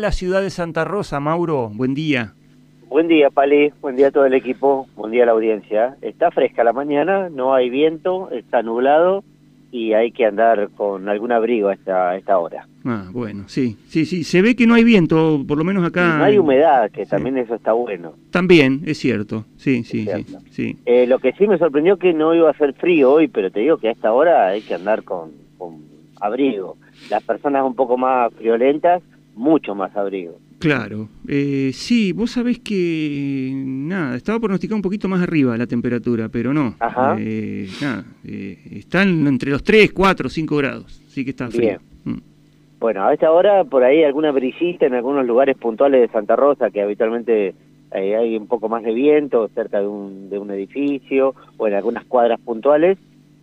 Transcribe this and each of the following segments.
la ciudad de Santa Rosa, Mauro, buen día. Buen día, Pali, buen día a todo el equipo, buen día a la audiencia. Está fresca la mañana, no hay viento, está nublado y hay que andar con algún abrigo a esta, esta hora. Ah, bueno, sí, sí, sí, se ve que no hay viento, por lo menos acá. no hay humedad, que también eso está bueno. También, es cierto, sí, sí, sí. sí. Eh, lo que sí me sorprendió que no iba a hacer frío hoy, pero te digo que a esta hora hay que andar con, con abrigo. Las personas un poco más friolentas mucho más abrigo. Claro, eh, sí, vos sabés que nada, estaba pronosticado un poquito más arriba la temperatura, pero no. Ajá. Eh, nada, eh, están entre los 3, 4, 5 grados, sí que está frío. Mm. Bueno, a esta hora por ahí alguna brisita en algunos lugares puntuales de Santa Rosa que habitualmente eh, hay un poco más de viento cerca de un, de un edificio o en algunas cuadras puntuales,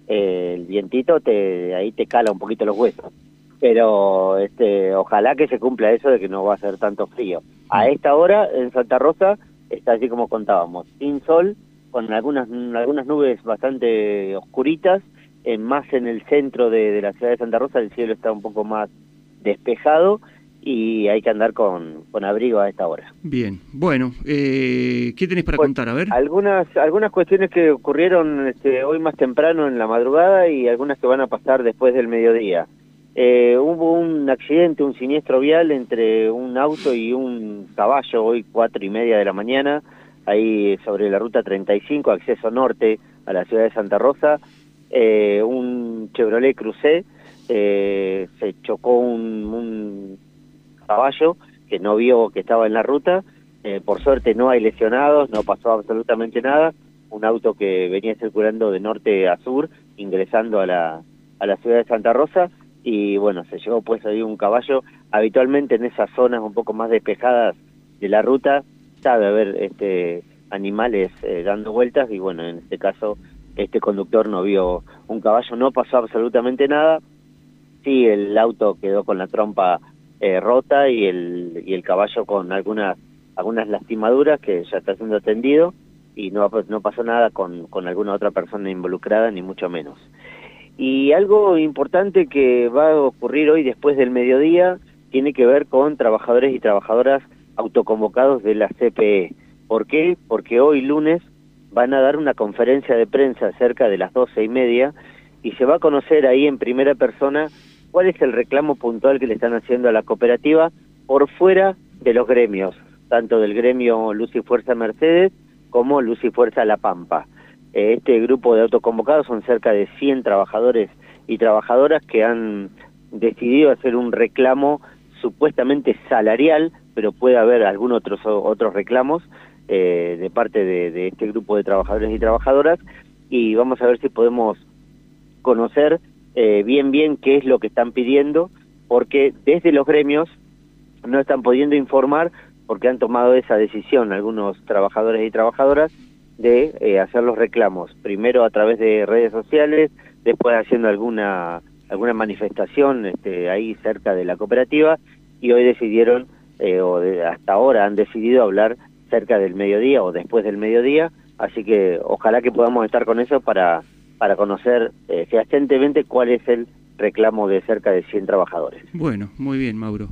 el vientito te ahí te cala un poquito los huesos pero este, ojalá que se cumpla eso de que no va a ser tanto frío. A mm. esta hora en Santa Rosa está así como contábamos, sin sol, con algunas, algunas nubes bastante oscuritas, más en el centro de, la ciudad de Santa Rosa el cielo está un poco más despejado y hay que andar con, con abrigo a esta hora. Bien, bueno, eh, ¿qué tenés para contar? A ver. Algunas, algunas cuestiones que ocurrieron este, hoy más temprano en la madrugada y algunas que van a pasar después del mediodía. Eh, hubo un accidente, un siniestro vial entre un auto y un caballo hoy cuatro y media de la mañana, ahí sobre la ruta 35, acceso norte a la ciudad de Santa Rosa. Eh, un Chevrolet Cruze eh, se chocó un, un, caballo que no vio que estaba en la ruta. Eh, por suerte no hay lesionados, no pasó absolutamente nada. Un auto que venía circulando de norte a sur, ingresando a la, a la ciudad de Santa Rosa y bueno, se llevó pues ahí un caballo. Habitualmente en esas zonas un poco más despejadas de la ruta sabe haber este, animales eh, dando vueltas y bueno, en este caso este conductor no vio un caballo, no pasó absolutamente nada. Sí, el auto quedó con la trompa eh, rota y el, y el caballo con algunas, algunas lastimaduras que ya está siendo atendido y no, no pasó nada con, con alguna otra persona involucrada, ni mucho menos. Y algo importante que va a ocurrir hoy después del mediodía tiene que ver con trabajadores y trabajadoras autoconvocados de la CPE. ¿Por qué? Porque hoy lunes van a dar una conferencia de prensa cerca de las doce y media y se va a conocer ahí en primera persona cuál es el reclamo puntual que le están haciendo a la cooperativa por fuera de los gremios, tanto del gremio Luz y Fuerza Mercedes como Luz y Fuerza La Pampa. Este grupo de autoconvocados son cerca de 100 trabajadores y trabajadoras que han decidido hacer un reclamo supuestamente salarial, pero puede haber algunos otros, otros reclamos eh, de parte de, este grupo de trabajadores y trabajadoras. Y vamos a ver si podemos conocer eh, bien bien qué es lo que están pidiendo, porque desde los gremios no están pudiendo informar porque han tomado esa decisión algunos trabajadores y trabajadoras de eh, hacer los reclamos, primero a través de redes sociales, después haciendo alguna alguna manifestación este, ahí cerca de la cooperativa y hoy decidieron, eh, o hasta ahora han decidido hablar cerca del mediodía o después del mediodía, así que ojalá que podamos estar con eso para, para conocer eh, fehacientemente cuál es el reclamo de cerca de 100 trabajadores. Bueno, muy bien, Mauro.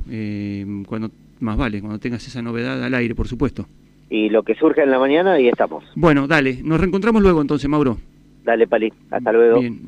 cuando Más vale, cuando tengas esa novedad al aire, por supuesto y lo que surge en la mañana y estamos. Bueno, dale, nos reencontramos luego entonces, Mauro. Dale, Pali, hasta luego. Bien,